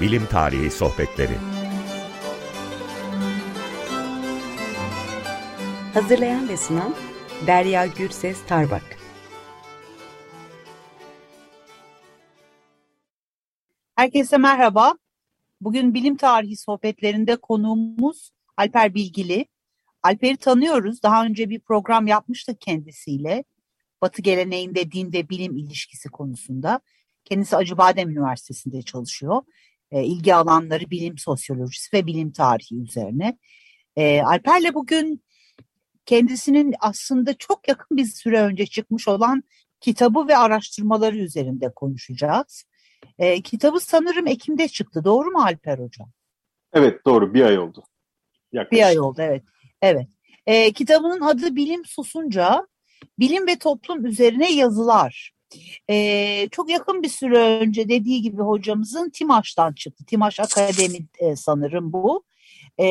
Bilim Tarihi Sohbetleri Hazırlayan ve sunan Derya Gürses Tarbak Herkese merhaba. Bugün bilim tarihi sohbetlerinde konuğumuz Alper Bilgili. Alper'i tanıyoruz. Daha önce bir program yapmıştık kendisiyle. Batı geleneğinde din ve bilim ilişkisi konusunda. Kendisi Acıbadem Üniversitesi'nde çalışıyor. E, ilgi alanları bilim sosyolojisi ve bilim tarihi üzerine. E, Alper'le bugün kendisinin aslında çok yakın bir süre önce çıkmış olan kitabı ve araştırmaları üzerinde konuşacağız. E, kitabı sanırım Ekim'de çıktı. Doğru mu Alper Hocam? Evet doğru. Bir ay oldu. Yaklaşık. Bir ay oldu evet. Evet. E, kitabının adı Bilim Susunca. Bilim ve toplum üzerine yazılar. E, çok yakın bir süre önce dediği gibi hocamızın Timaş'tan çıktı. Timaş Akademi e, sanırım bu. E,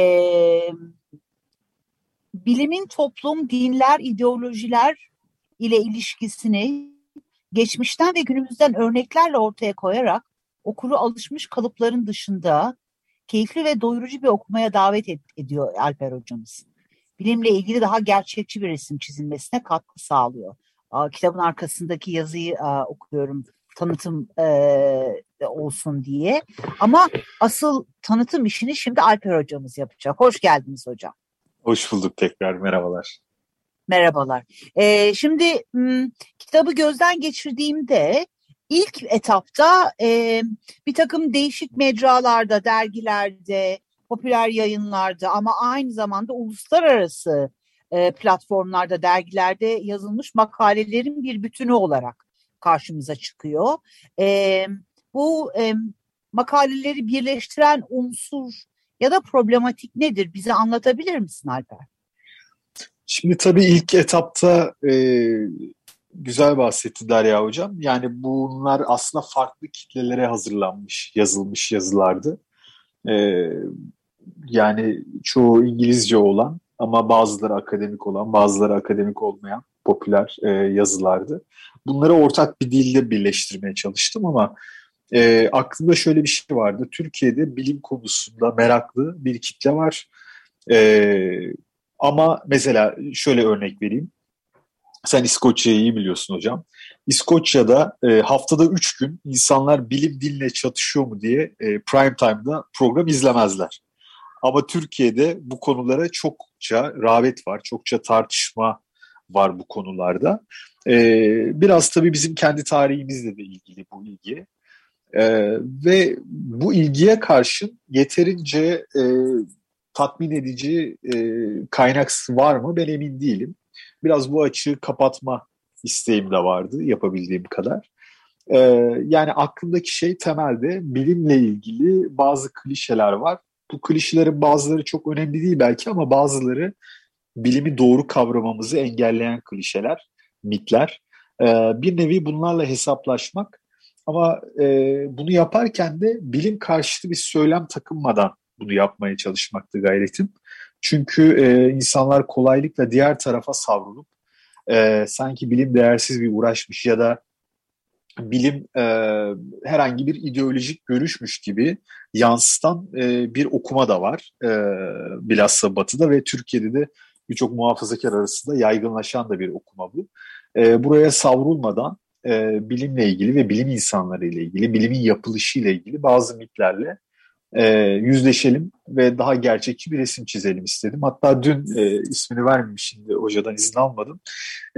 bilimin toplum, dinler, ideolojiler ile ilişkisini geçmişten ve günümüzden örneklerle ortaya koyarak okuru alışmış kalıpların dışında keyifli ve doyurucu bir okumaya davet ed ediyor Alper hocamız. Bilimle ilgili daha gerçekçi bir resim çizilmesine katkı sağlıyor. Kitabın arkasındaki yazıyı okuyorum tanıtım olsun diye. Ama asıl tanıtım işini şimdi Alper hocamız yapacak. Hoş geldiniz hocam. Hoş bulduk tekrar. Merhabalar. Merhabalar. Ee, şimdi m, kitabı gözden geçirdiğimde ilk etapta e, bir takım değişik mecralarda, dergilerde, popüler yayınlarda ama aynı zamanda uluslararası e, platformlarda, dergilerde yazılmış makalelerin bir bütünü olarak karşımıza çıkıyor. E, bu e, makaleleri birleştiren unsur ya da problematik nedir? Bize anlatabilir misin Alper? Şimdi tabii ilk etapta e, güzel bahsetti Derya Hocam. Yani bunlar aslında farklı kitlelere hazırlanmış, yazılmış yazılardı. E, yani çoğu İngilizce olan ama bazıları akademik olan, bazıları akademik olmayan popüler e, yazılardı. Bunları ortak bir dilde birleştirmeye çalıştım ama e, aklımda şöyle bir şey vardı. Türkiye'de bilim konusunda meraklı bir kitle var. E, ama mesela şöyle örnek vereyim. Sen İskoçya'yı iyi biliyorsun hocam. İskoçya'da e, haftada üç gün insanlar bilim dinle çatışıyor mu diye e, prime time'da program izlemezler. Ama Türkiye'de bu konulara çokça rağbet var, çokça tartışma var bu konularda. Ee, biraz tabii bizim kendi tarihimizle de ilgili bu ilgi. Ee, ve bu ilgiye karşın yeterince e, tatmin edici e, kaynak var mı ben emin değilim. Biraz bu açığı kapatma isteğim de vardı yapabildiğim kadar. Ee, yani aklımdaki şey temelde bilimle ilgili bazı klişeler var. Bu klişelerin bazıları çok önemli değil belki ama bazıları bilimi doğru kavramamızı engelleyen klişeler, mitler. Ee, bir nevi bunlarla hesaplaşmak ama e, bunu yaparken de bilim karşıtı bir söylem takınmadan bunu yapmaya çalışmaktı gayretim. Çünkü e, insanlar kolaylıkla diğer tarafa savrulup e, sanki bilim değersiz bir uğraşmış ya da bilim e, herhangi bir ideolojik görüşmüş gibi yansıtan e, bir okuma da var e, bilhassa Batı'da ve Türkiye'de de birçok muhafazakar arasında yaygınlaşan da bir okuma bu. E, buraya savrulmadan e, bilimle ilgili ve bilim insanları ile ilgili, bilimin yapılışı ile ilgili bazı mitlerle e, yüzleşelim ve daha gerçekçi bir resim çizelim istedim. Hatta dün e, ismini vermeyeyim şimdi hocadan izin almadım.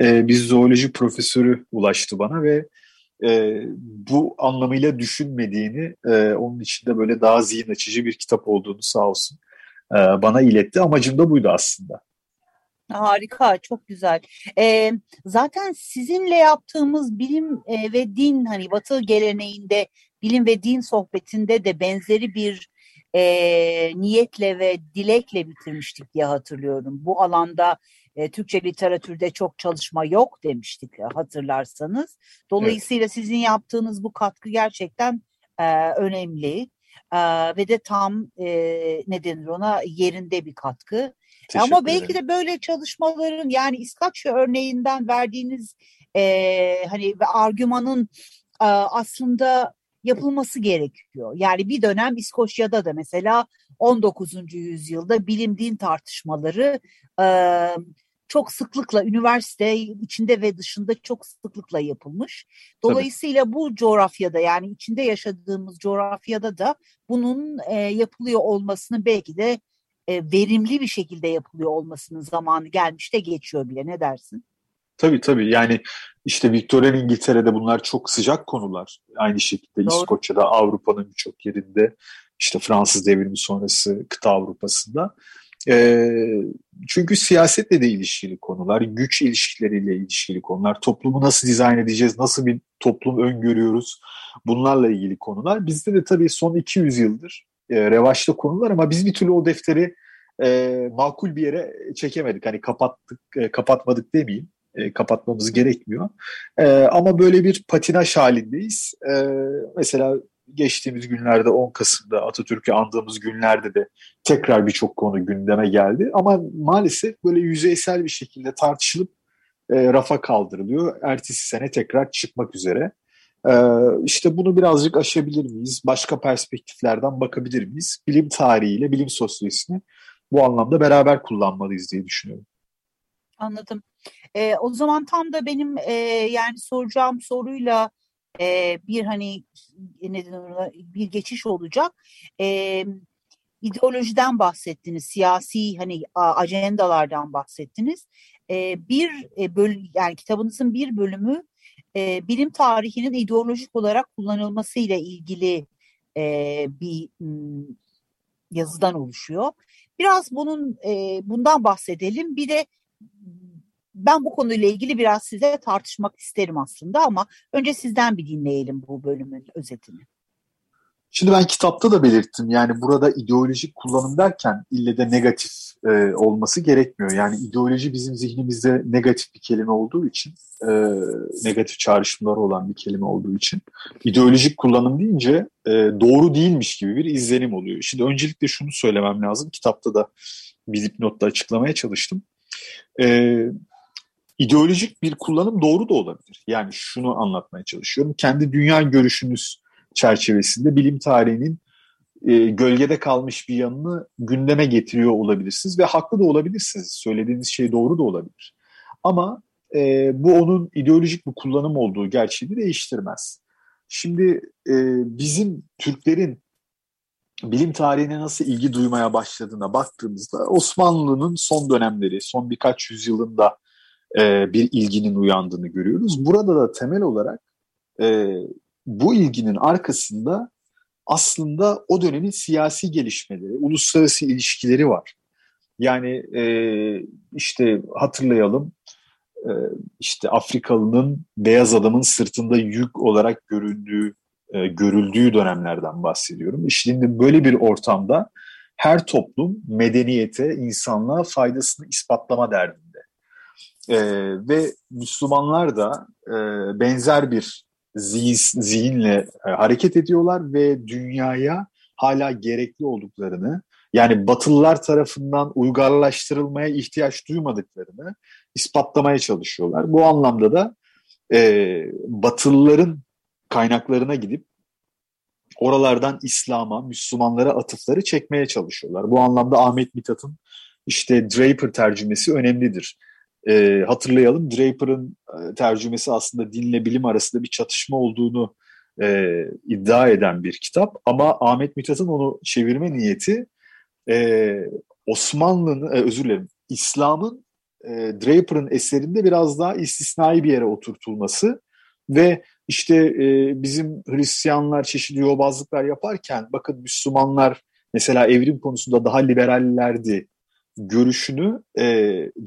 E, bir zooloji profesörü ulaştı bana ve e, bu anlamıyla düşünmediğini, e, onun içinde böyle daha zihin açıcı bir kitap olduğunu sağ olsun e, bana iletti. Amacım da buydu aslında. Harika, çok güzel. Ee, zaten sizinle yaptığımız bilim e, ve din hani Batı geleneğinde bilim ve din sohbetinde de benzeri bir e, niyetle ve dilekle bitirmiştik diye hatırlıyorum. Bu alanda e, Türkçe literatürde çok çalışma yok demiştik e, hatırlarsanız. Dolayısıyla evet. sizin yaptığınız bu katkı gerçekten e, önemli e, ve de tam e, ne denir ona yerinde bir katkı. Teşekkür Ama belki ederim. de böyle çalışmaların yani İskoçya örneğinden verdiğiniz e, hani argümanın e, aslında yapılması gerekiyor. Yani bir dönem İskoçya'da da mesela 19. yüzyılda bilim din tartışmaları e, çok sıklıkla üniversite içinde ve dışında çok sıklıkla yapılmış. Dolayısıyla Tabii. bu coğrafyada yani içinde yaşadığımız coğrafyada da bunun e, yapılıyor olmasını belki de e, verimli bir şekilde yapılıyor olmasının zamanı gelmiş de geçiyor bile ne dersin? Tabii tabii yani işte Victorian İngiltere'de bunlar çok sıcak konular. Aynı şekilde Doğru. İskoçya'da Avrupa'nın birçok yerinde işte Fransız devrimi sonrası kıta Avrupa'sında. E, çünkü siyasetle de ilişkili konular, güç ilişkileriyle ilişkili konular, toplumu nasıl dizayn edeceğiz, nasıl bir toplum öngörüyoruz bunlarla ilgili konular. Bizde de tabii son 200 yıldır e, revaçta konular ama biz bir türlü o defteri e, makul bir yere çekemedik. Hani kapattık, e, kapatmadık demeyeyim. E, kapatmamız gerekmiyor. E, ama böyle bir patinaj halindeyiz. E, mesela geçtiğimiz günlerde 10 Kasım'da Atatürk'ü andığımız günlerde de tekrar birçok konu gündeme geldi. Ama maalesef böyle yüzeysel bir şekilde tartışılıp e, rafa kaldırılıyor. Ertesi sene tekrar çıkmak üzere. E, işte bunu birazcık aşabilir miyiz? Başka perspektiflerden bakabilir miyiz? Bilim tarihiyle bilim sosyolojisini bu anlamda beraber kullanmalıyız diye düşünüyorum. Anladım. E, o zaman tam da benim e, yani soracağım soruyla e, bir hani neden bir geçiş olacak. E, ideolojiden bahsettiniz, siyasi hani ajendalardan bahsettiniz. E, bir e, böl yani kitabınızın bir bölümü e, bilim tarihinin ideolojik olarak kullanılmasıyla ilgili e, bir yazıdan oluşuyor. Biraz bunun e, bundan bahsedelim. Bir de ben bu konuyla ilgili biraz size tartışmak isterim aslında ama önce sizden bir dinleyelim bu bölümün özetini. Şimdi ben kitapta da belirttim yani burada ideolojik kullanım derken ille de negatif e, olması gerekmiyor. Yani ideoloji bizim zihnimizde negatif bir kelime olduğu için, e, negatif çağrışımları olan bir kelime olduğu için ideolojik kullanım deyince e, doğru değilmiş gibi bir izlenim oluyor. Şimdi öncelikle şunu söylemem lazım. Kitapta da bir dipnotta açıklamaya çalıştım. E, ideolojik bir kullanım doğru da olabilir. Yani şunu anlatmaya çalışıyorum. Kendi dünya görüşünüz çerçevesinde bilim tarihinin e, gölgede kalmış bir yanını gündeme getiriyor olabilirsiniz ve haklı da olabilirsiniz. Söylediğiniz şey doğru da olabilir. Ama e, bu onun ideolojik bir kullanım olduğu gerçeğini değiştirmez. Şimdi e, bizim Türklerin bilim tarihine nasıl ilgi duymaya başladığına baktığımızda Osmanlı'nın son dönemleri, son birkaç yüzyılında e, bir ilginin uyandığını görüyoruz. Burada da temel olarak e, bu ilginin arkasında aslında o dönemin siyasi gelişmeleri, uluslararası ilişkileri var. Yani e, işte hatırlayalım e, işte Afrikalının beyaz adamın sırtında yük olarak göründüğü e, görüldüğü dönemlerden bahsediyorum. Şimdi böyle bir ortamda her toplum medeniyete, insanlığa faydasını ispatlama derdinde. E, ve Müslümanlar da e, benzer bir zihin, zihinle e, hareket ediyorlar ve dünyaya hala gerekli olduklarını yani Batılılar tarafından uygarlaştırılmaya ihtiyaç duymadıklarını ispatlamaya çalışıyorlar. Bu anlamda da e, Batılıların kaynaklarına gidip oralardan İslam'a, Müslümanlara atıfları çekmeye çalışıyorlar. Bu anlamda Ahmet Mithat'ın işte Draper tercümesi önemlidir. E, hatırlayalım Draper'ın e, tercümesi aslında dinle bilim arasında bir çatışma olduğunu e, iddia eden bir kitap. Ama Ahmet Mithat'ın onu çevirme niyeti e, Osmanlı'nın, e, özür dilerim, İslam'ın e, Draper'ın eserinde biraz daha istisnai bir yere oturtulması ve işte e, bizim Hristiyanlar çeşitli yobazlıklar yaparken bakın Müslümanlar mesela evrim konusunda daha liberallerdi görüşünü e,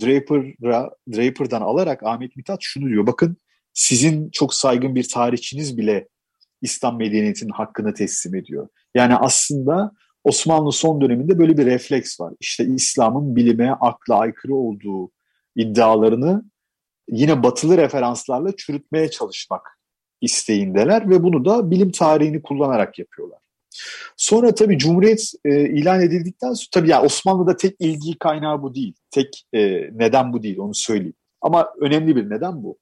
Draper'a, Draper'dan alarak Ahmet Mithat şunu diyor. Bakın sizin çok saygın bir tarihçiniz bile İslam medeniyetinin hakkını teslim ediyor. Yani aslında Osmanlı son döneminde böyle bir refleks var. İşte İslam'ın bilime, akla aykırı olduğu iddialarını yine batılı referanslarla çürütmeye çalışmak isteğindeler ve bunu da bilim tarihini kullanarak yapıyorlar. Sonra tabii Cumhuriyet e, ilan edildikten sonra tabii yani Osmanlı'da tek ilgi kaynağı bu değil. Tek e, neden bu değil onu söyleyeyim. Ama önemli bir neden bu.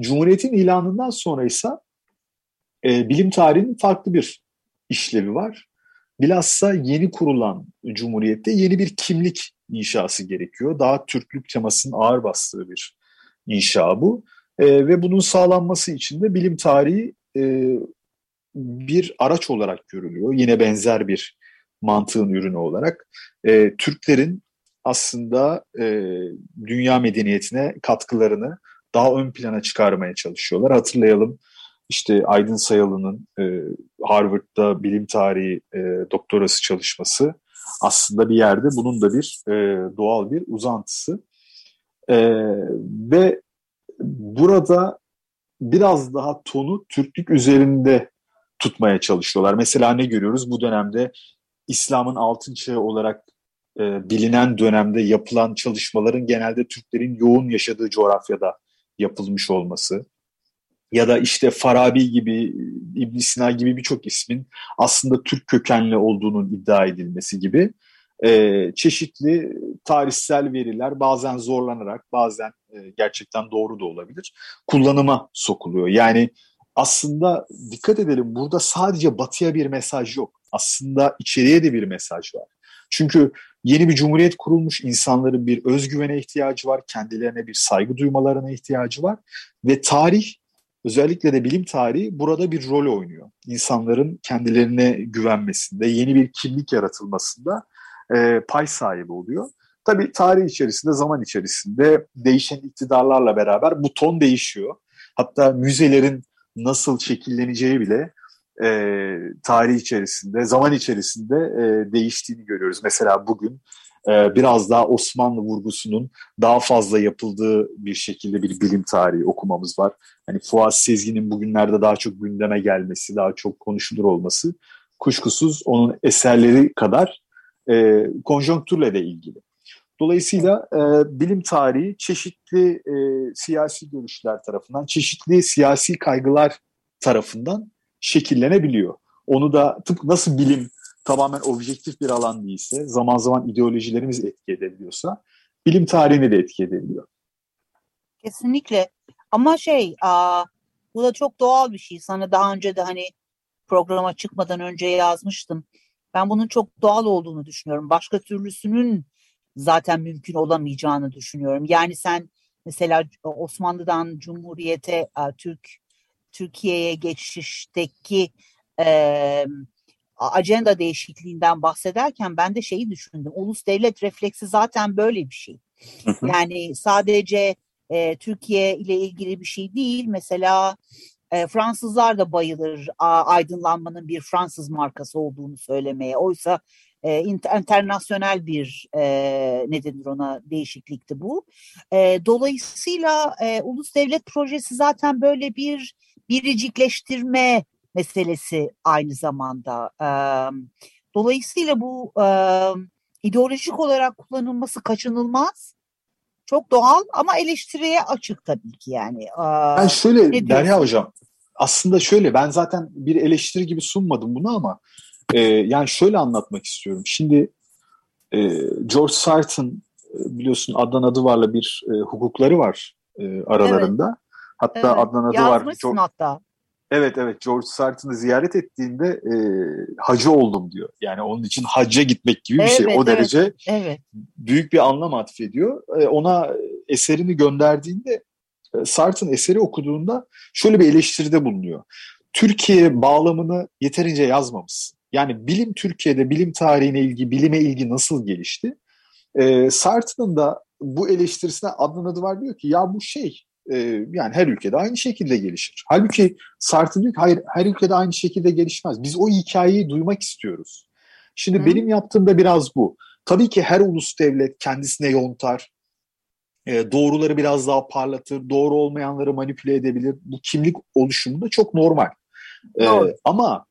Cumhuriyet'in ilanından sonra ise e, bilim tarihinin farklı bir işlevi var. Bilhassa yeni kurulan cumhuriyette yeni bir kimlik inşası gerekiyor. Daha Türklük temasının ağır bastığı bir inşa bu. E, ve bunun sağlanması için de bilim tarihi e, bir araç olarak görülüyor. Yine benzer bir mantığın ürünü olarak. E, Türklerin aslında e, dünya medeniyetine katkılarını daha ön plana çıkarmaya çalışıyorlar. Hatırlayalım işte Aydın Sayalı'nın e, Harvard'da bilim tarihi e, doktorası çalışması aslında bir yerde bunun da bir e, doğal bir uzantısı. E, ve burada biraz daha tonu Türklük üzerinde tutmaya çalışıyorlar. Mesela ne görüyoruz bu dönemde İslam'ın altın çağı olarak e, bilinen dönemde yapılan çalışmaların genelde Türklerin yoğun yaşadığı coğrafyada yapılmış olması ya da işte Farabi gibi, ibn Sina gibi birçok ismin aslında Türk kökenli olduğunun iddia edilmesi gibi e, çeşitli tarihsel veriler bazen zorlanarak bazen e, gerçekten doğru da olabilir kullanıma sokuluyor. Yani aslında dikkat edelim burada sadece batıya bir mesaj yok. Aslında içeriye de bir mesaj var. Çünkü yeni bir cumhuriyet kurulmuş insanların bir özgüvene ihtiyacı var, kendilerine bir saygı duymalarına ihtiyacı var ve tarih özellikle de bilim tarihi burada bir rol oynuyor. İnsanların kendilerine güvenmesinde, yeni bir kimlik yaratılmasında e, pay sahibi oluyor. Tabii tarih içerisinde, zaman içerisinde değişen iktidarlarla beraber bu ton değişiyor. Hatta müzelerin nasıl şekilleneceği bile e, tarih içerisinde, zaman içerisinde e, değiştiğini görüyoruz. Mesela bugün e, biraz daha Osmanlı vurgusunun daha fazla yapıldığı bir şekilde bir bilim tarihi okumamız var. Hani Fuat Sezgin'in bugünlerde daha çok gündeme gelmesi, daha çok konuşulur olması kuşkusuz onun eserleri kadar e, konjonktürle de ilgili. Dolayısıyla e, bilim tarihi çeşitli e, siyasi görüşler tarafından, çeşitli siyasi kaygılar tarafından şekillenebiliyor. Onu da tıpkı nasıl bilim tamamen objektif bir alan değilse, zaman zaman ideolojilerimiz etki edebiliyorsa, bilim tarihini de etki edebiliyor. Kesinlikle. Ama şey, aa, bu da çok doğal bir şey. Sana daha önce de hani programa çıkmadan önce yazmıştım. Ben bunun çok doğal olduğunu düşünüyorum. Başka türlüsünün zaten mümkün olamayacağını düşünüyorum. Yani sen mesela Osmanlı'dan Cumhuriyete, Türk Türkiye'ye geçişteki e, ajanda değişikliğinden bahsederken ben de şeyi düşündüm. Ulus devlet refleksi zaten böyle bir şey. Yani sadece e, Türkiye ile ilgili bir şey değil. Mesela e, Fransızlar da bayılır a, aydınlanmanın bir Fransız markası olduğunu söylemeye. Oysa e, internasyonel bir e, ne denir ona değişiklikti bu. E, dolayısıyla e, ulus devlet projesi zaten böyle bir biricikleştirme meselesi aynı zamanda. E, dolayısıyla bu e, ideolojik olarak kullanılması kaçınılmaz. Çok doğal ama eleştiriye açık tabii ki yani. Ben şöyle Derya Hocam aslında şöyle ben zaten bir eleştiri gibi sunmadım bunu ama e, yani şöyle anlatmak istiyorum. Şimdi e, George Sarton e, biliyorsun Adnan Adıvar'la bir e, hukukları var e, aralarında. Evet. Hatta evet. Adnan Adıvar... Yazmışsın George, hatta. Evet evet George Sarton'ı ziyaret ettiğinde e, hacı oldum diyor. Yani onun için hacca gitmek gibi bir şey. evet, şey. O evet, derece evet. büyük bir anlam atfediyor. E, ona eserini gönderdiğinde e, Sarton eseri okuduğunda şöyle bir eleştiride bulunuyor. Türkiye bağlamını yeterince yazmamışsın. Yani bilim Türkiye'de bilim tarihine ilgi, bilime ilgi nasıl gelişti? E, Sartre'ın da bu eleştirisine adının adı var diyor ki ya bu şey e, yani her ülkede aynı şekilde gelişir. Halbuki Sartre diyor ki hayır her ülkede aynı şekilde gelişmez. Biz o hikayeyi duymak istiyoruz. Şimdi Hı. benim yaptığım da biraz bu. Tabii ki her ulus devlet kendisine yontar, e, doğruları biraz daha parlatır, doğru olmayanları manipüle edebilir. Bu kimlik oluşumunda çok normal. E, ama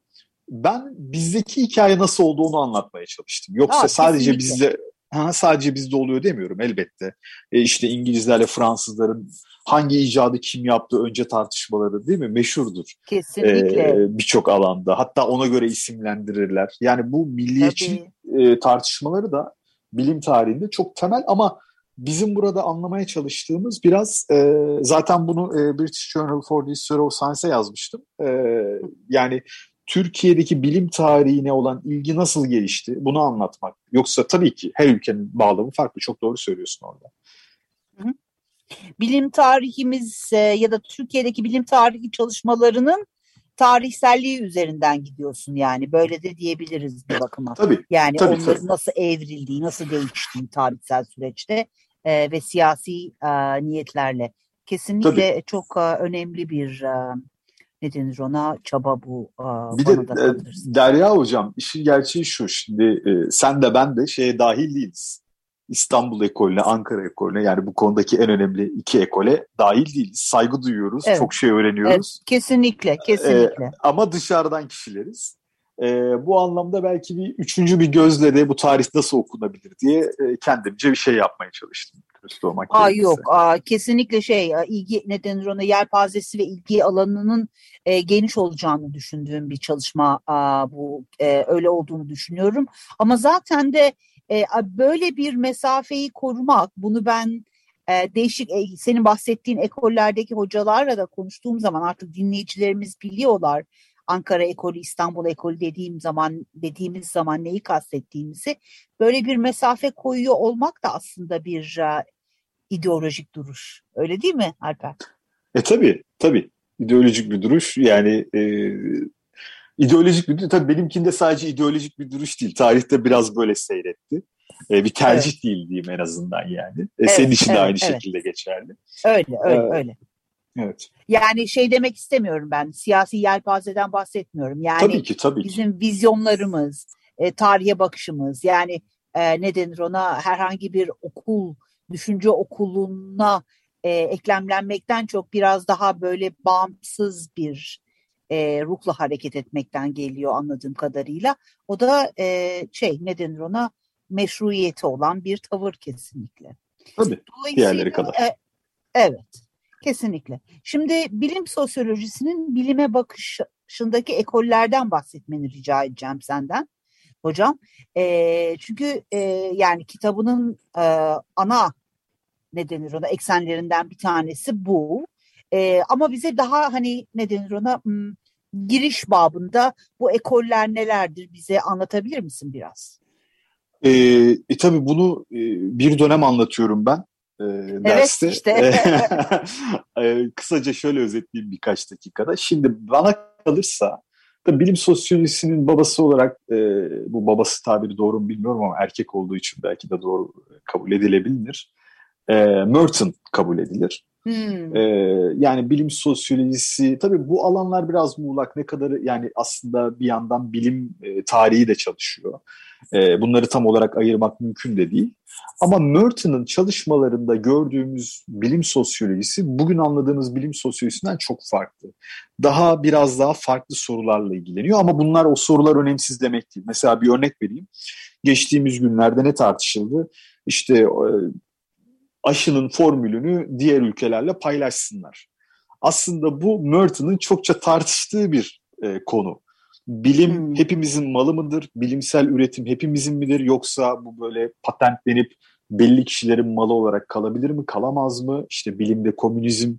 ben bizdeki hikaye nasıl olduğunu anlatmaya çalıştım. Yoksa ha, sadece bizde ha, sadece bizde oluyor demiyorum elbette. E, işte İngilizlerle Fransızların hangi icadı kim yaptı önce tartışmaları değil mi? Meşhurdur. Kesinlikle. E, Birçok alanda. Hatta ona göre isimlendirirler. Yani bu milliyetçi e, tartışmaları da bilim tarihinde çok temel ama bizim burada anlamaya çalıştığımız biraz e, zaten bunu e, British Journal for the History of Science'e yazmıştım. E, yani Türkiye'deki bilim tarihine olan ilgi nasıl gelişti bunu anlatmak. Yoksa tabii ki her ülkenin bağlamı farklı. Çok doğru söylüyorsun orada. Bilim tarihimiz e, ya da Türkiye'deki bilim tarihi çalışmalarının tarihselliği üzerinden gidiyorsun yani. Böyle de diyebiliriz bir bakıma. Tabii. Yani tabii, onların tabii. nasıl evrildiği, nasıl değiştiği tarihsel süreçte e, ve siyasi e, niyetlerle. Kesinlikle Tabii. çok e, önemli bir e, ne denir ona çaba bu. E, Bir de e. Derya Hocam işin gerçeği şu şimdi e, sen de ben de şeye dahil değiliz. İstanbul ekolüne, Ankara ekolüne yani bu konudaki en önemli iki ekole dahil değiliz. Saygı duyuyoruz, Evet. çok şey öğreniyoruz. Kesinlikle, kesinlikle. Ama dışarıdan kişileriz. E, bu anlamda belki bir üçüncü bir gözle de bu tarih nasıl okunabilir diye e, kendimce bir şey yapmaya çalıştım. Olmak Aa yok, aa, kesinlikle şey ilgi ne denir ona yelpazesi ve ilgi alanının e, geniş olacağını düşündüğüm bir çalışma aa, bu e, öyle olduğunu düşünüyorum. Ama zaten de e, böyle bir mesafeyi korumak bunu ben e, değişik e, senin bahsettiğin ekollerdeki hocalarla da konuştuğum zaman artık dinleyicilerimiz biliyorlar. Ankara ekolü, İstanbul ekolü dediğim zaman dediğimiz zaman neyi kastettiğimizi böyle bir mesafe koyuyor olmak da aslında bir e, ideolojik duruş. Öyle değil mi Alper? E tabii, tabii. İdeolojik bir duruş. Yani e, ideolojik bir duruş. Tabii benimkinde sadece ideolojik bir duruş değil. Tarihte biraz böyle seyretti. E, bir tercih değil diyeyim en azından yani. E, senin Evet, için de evet, aynı evet. şekilde geçerli. Öyle, öyle, Evet. öyle. Evet. Yani şey demek istemiyorum ben. Siyasi yelpazeden bahsetmiyorum. Yani tabii ki, tabii ki. bizim vizyonlarımız, e, tarihe bakışımız, yani e, ne denir ona herhangi bir okul, düşünce okuluna e, eklemlenmekten çok biraz daha böyle bağımsız bir e, ruhla hareket etmekten geliyor anladığım kadarıyla. O da e, şey ne denir ona meşruiyeti olan bir tavır kesinlikle. Tabii. Diğerleri kadar. e, evet, kesinlikle. Şimdi bilim sosyolojisinin bilime bakışındaki ekollerden bahsetmeni rica edeceğim senden hocam. E, çünkü e, yani kitabının e, ana ne denir ona eksenlerinden bir tanesi bu. E, ama bize daha hani ne denir ona giriş babında bu ekoller nelerdir bize anlatabilir misin biraz? E, e, tabii bunu e, bir dönem anlatıyorum ben e, derste. işte. E, kısaca şöyle özetleyeyim birkaç dakikada. Şimdi bana kalırsa tabii bilim sosyolojisinin babası olarak e, bu babası tabiri doğru mu bilmiyorum ama erkek olduğu için belki de doğru kabul edilebilir. E, Merton kabul edilir. Hmm. Ee, yani bilim sosyolojisi tabii bu alanlar biraz muğlak ne kadar yani aslında bir yandan bilim e, tarihi de çalışıyor. E, bunları tam olarak ayırmak mümkün de değil. Ama Merton'ın çalışmalarında gördüğümüz bilim sosyolojisi bugün anladığımız bilim sosyolojisinden çok farklı. Daha biraz daha farklı sorularla ilgileniyor ama bunlar o sorular önemsiz demek değil. Mesela bir örnek vereyim. Geçtiğimiz günlerde ne tartışıldı? İşte e, aşının formülünü diğer ülkelerle paylaşsınlar. Aslında bu Merton'ın çokça tartıştığı bir e, konu. Bilim Hmm. hepimizin malı mıdır? Bilimsel üretim hepimizin midir? Yoksa bu böyle patentlenip belli kişilerin malı olarak kalabilir mi? Kalamaz mı? İşte bilimde komünizm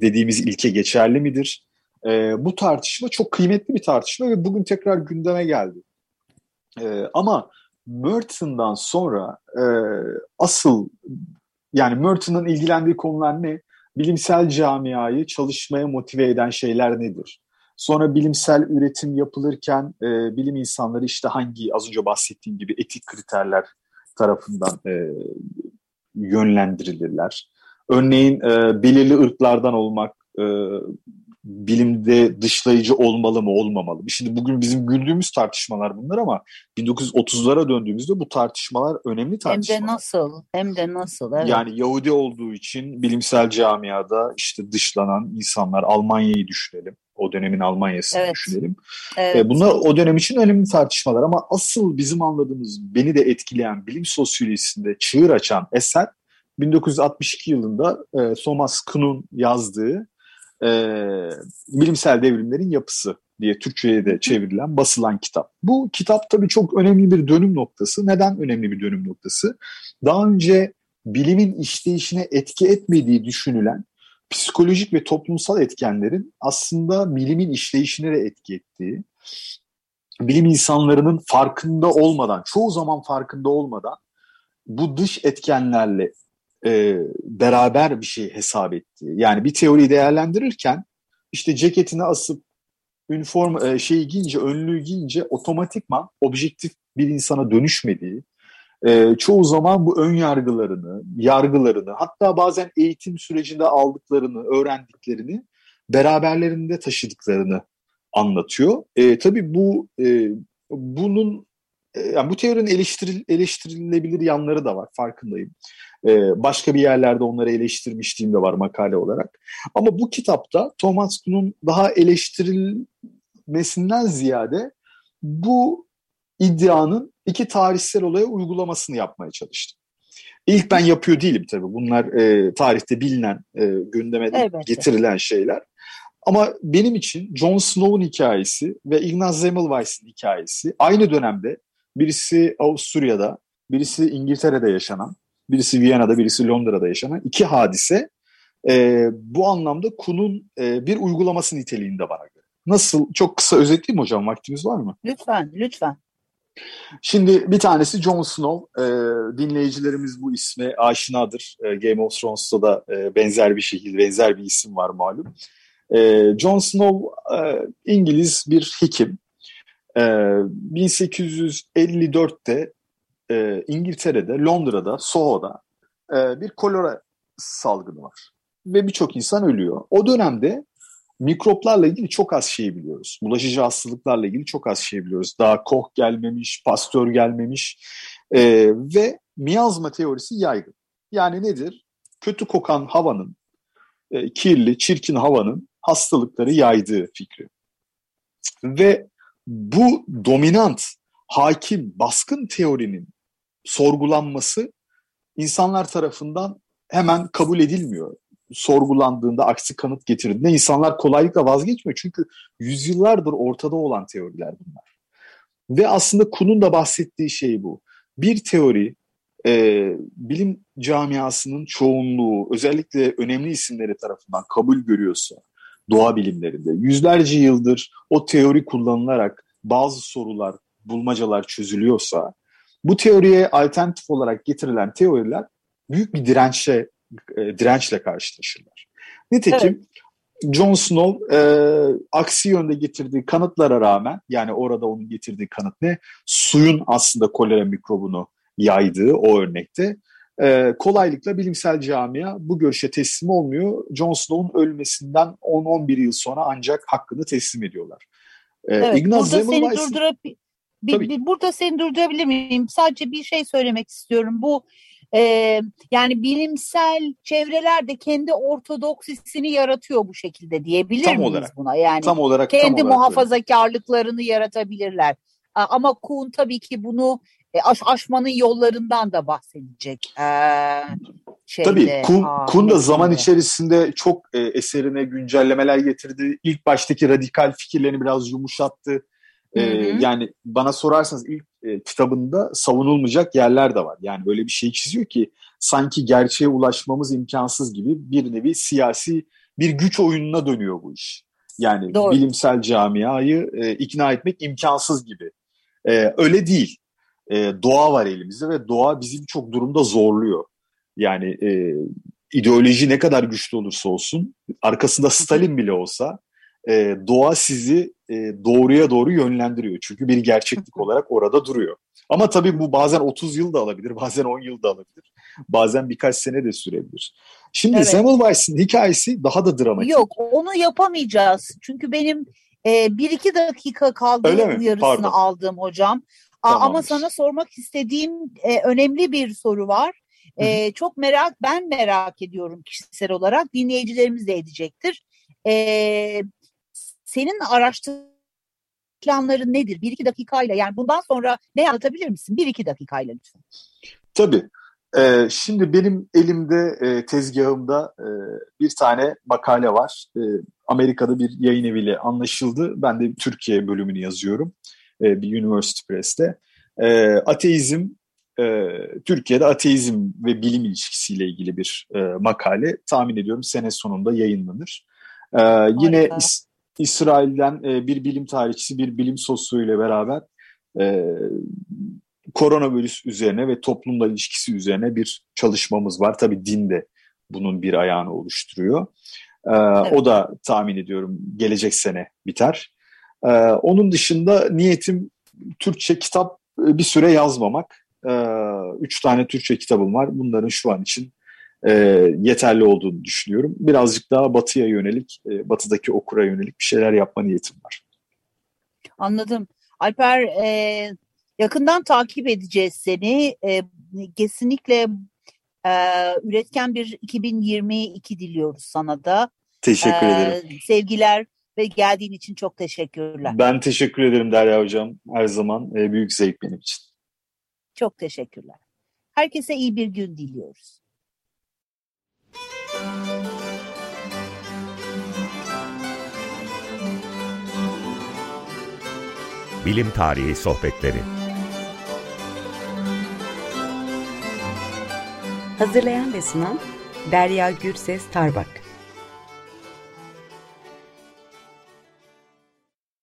dediğimiz ilke geçerli midir? E, bu tartışma çok kıymetli bir tartışma ve bugün tekrar gündeme geldi. E, ama Merton'dan sonra e, asıl yani Merton'ın ilgilendiği konular ne? Bilimsel camiayı çalışmaya motive eden şeyler nedir? Sonra bilimsel üretim yapılırken e, bilim insanları işte hangi az önce bahsettiğim gibi etik kriterler tarafından e, yönlendirilirler. Örneğin e, belirli ırklardan olmak e, bilimde dışlayıcı olmalı mı olmamalı mı? Şimdi bugün bizim güldüğümüz tartışmalar bunlar ama 1930'lara döndüğümüzde bu tartışmalar önemli Hem tartışmalar. de nasıl? Hem de nasıl? Evet. Yani Yahudi olduğu için bilimsel camiada işte dışlanan insanlar Almanya'yı düşünelim. O dönemin Almanya'sını Evet. düşünelim. evet. E, bunlar o dönem için önemli tartışmalar ama asıl bizim anladığımız beni de etkileyen bilim sosyolojisinde çığır açan eser 1962 yılında e, Thomas Kuhn'un yazdığı e, Bilimsel Devrimlerin Yapısı diye Türkçe'ye de çevrilen, basılan kitap. Bu kitap tabii çok önemli bir dönüm noktası. Neden önemli bir dönüm noktası? Daha önce bilimin işleyişine etki etmediği düşünülen psikolojik ve toplumsal etkenlerin aslında bilimin işleyişine de etki ettiği, bilim insanlarının farkında olmadan, çoğu zaman farkında olmadan bu dış etkenlerle e, beraber bir şey hesap ettiği. Yani bir teoriyi değerlendirirken işte ceketini asıp üniform e, şeyi giyince, önlüğü giyince otomatikman objektif bir insana dönüşmediği, e, çoğu zaman bu ön yargılarını, yargılarını, hatta bazen eğitim sürecinde aldıklarını, öğrendiklerini beraberlerinde taşıdıklarını anlatıyor. E, tabii bu e, bunun yani bu teorinin eleştiril, eleştirilebilir yanları da var farkındayım. Ee, başka bir yerlerde onları eleştirmişliğim de var makale olarak. Ama bu kitapta Thomas Kuhn'un daha eleştirilmesinden ziyade bu iddianın iki tarihsel olaya uygulamasını yapmaya çalıştım. İlk ben yapıyor değilim tabii. Bunlar e, tarihte bilinen, e, gündeme Elbette. getirilen şeyler. Ama benim için Jon Snow'un hikayesi ve Ignaz Semmelweis'in hikayesi aynı dönemde birisi Avusturya'da, birisi İngiltere'de yaşanan, birisi Viyana'da, birisi Londra'da yaşanan iki hadise e, bu anlamda Kun'un e, bir uygulaması niteliğinde bana göre. Nasıl? Çok kısa özetleyeyim hocam. Vaktimiz var mı? Lütfen, lütfen. Şimdi bir tanesi Jon Snow. E, dinleyicilerimiz bu isme aşinadır. E, Game of Thrones'ta da e, benzer bir şekilde, benzer bir isim var malum. E, Jon Snow e, İngiliz bir hekim. E, 1854'te e, İngiltere'de, Londra'da, Soho'da e, bir kolera salgını var. Ve birçok insan ölüyor. O dönemde mikroplarla ilgili çok az şey biliyoruz. Bulaşıcı hastalıklarla ilgili çok az şey biliyoruz. Daha Koch gelmemiş, Pasteur gelmemiş e, ve miyazma teorisi yaygın. Yani nedir? Kötü kokan havanın, e, kirli, çirkin havanın hastalıkları yaydığı fikri. Ve bu dominant, hakim, baskın teorinin sorgulanması insanlar tarafından hemen kabul edilmiyor. Sorgulandığında, aksi kanıt getirdiğinde insanlar kolaylıkla vazgeçmiyor. Çünkü yüzyıllardır ortada olan teoriler bunlar. Ve aslında Kuhn'un da bahsettiği şey bu. Bir teori e, bilim camiasının çoğunluğu, özellikle önemli isimleri tarafından kabul görüyorsa, doğa bilimlerinde yüzlerce yıldır o teori kullanılarak bazı sorular, bulmacalar çözülüyorsa bu teoriye alternatif olarak getirilen teoriler büyük bir dirençle e, dirençle karşılaşırlar. Nitekim evet. Jon Snow e, aksi yönde getirdiği kanıtlara rağmen yani orada onun getirdiği kanıt ne? Suyun aslında kolera mikrobunu yaydığı o örnekte e, kolaylıkla bilimsel camia bu görüşe teslim olmuyor. Jon Snow'un ölmesinden 10-11 yıl sonra ancak hakkını teslim ediyorlar. E, evet, Ignaz burada seni durdurup bir, bir, burada seni durdurabilir miyim? Sadece bir şey söylemek istiyorum. Bu e, yani bilimsel çevreler de kendi ortodoksisini yaratıyor bu şekilde diyebilir tam miyiz olarak, buna? Yani tam olarak kendi tam muhafazakarlıklarını öyle. yaratabilirler. Ama Kuhn tabii ki bunu e, aş, aşmanın yollarından da bahsedecek. Ee, şeyde, Tabii Kuhn, Kuhn da zaman içerisinde çok e, eserine güncellemeler getirdi. İlk baştaki radikal fikirlerini biraz yumuşattı. E, yani bana sorarsanız ilk e, kitabında savunulmayacak yerler de var. Yani böyle bir şey çiziyor ki sanki gerçeğe ulaşmamız imkansız gibi bir nevi siyasi bir güç oyununa dönüyor bu iş. Yani Doğru. bilimsel camiayı e, ikna etmek imkansız gibi. E, öyle değil e, doğa var elimizde ve doğa bizi birçok durumda zorluyor. Yani e, ideoloji ne kadar güçlü olursa olsun, arkasında Stalin bile olsa e, doğa sizi e, doğruya doğru yönlendiriyor. Çünkü bir gerçeklik olarak orada duruyor. Ama tabii bu bazen 30 yıl da alabilir, bazen 10 yıl da alabilir. Bazen birkaç sene de sürebilir. Şimdi evet. Semmelweis'in hikayesi daha da dramatik. Yok onu yapamayacağız. Çünkü benim e, bir iki dakika kaldı uyarısını Pardon. aldım hocam. Tamamdır. Ama sana sormak istediğim e, önemli bir soru var. E, çok merak, ben merak ediyorum kişisel olarak. Dinleyicilerimiz de edecektir. E, senin araştırdığın planların nedir? Bir iki dakikayla yani bundan sonra ne anlatabilir misin? Bir iki dakikayla lütfen. Tabii. Ee, şimdi benim elimde e, tezgahımda e, bir tane makale var. E, Amerika'da bir yayın eviyle anlaşıldı. Ben de Türkiye bölümünü yazıyorum e, bir University Press'te. E, ateizm e, Türkiye'de ateizm ve bilim ilişkisiyle ilgili bir e, makale. Tahmin ediyorum sene sonunda yayınlanır. E, yine İs İsrail'den e, bir bilim tarihçisi, bir bilim sosyoğuyla beraber e, koronavirüs üzerine ve toplumla ilişkisi üzerine bir çalışmamız var. Tabii din de bunun bir ayağını oluşturuyor. Ee, evet. O da tahmin ediyorum gelecek sene biter. Ee, onun dışında niyetim Türkçe kitap e, bir süre yazmamak. Ee, üç tane Türkçe kitabım var. Bunların şu an için e, yeterli olduğunu düşünüyorum. Birazcık daha batıya yönelik, e, batıdaki okura yönelik bir şeyler yapma niyetim var. Anladım. Alper e, yakından takip edeceğiz seni. E, kesinlikle e, üretken bir 2022 diliyoruz sana da. Teşekkür e, ederim. Sevgiler ve geldiğin için çok teşekkürler. Ben teşekkür ederim Derya Hocam. Her zaman e, büyük zevk benim için. Çok teşekkürler. Herkese iyi bir gün diliyoruz. Bilim Tarihi Sohbetleri Hazırlayan ve sunan Derya Gürses Tarbak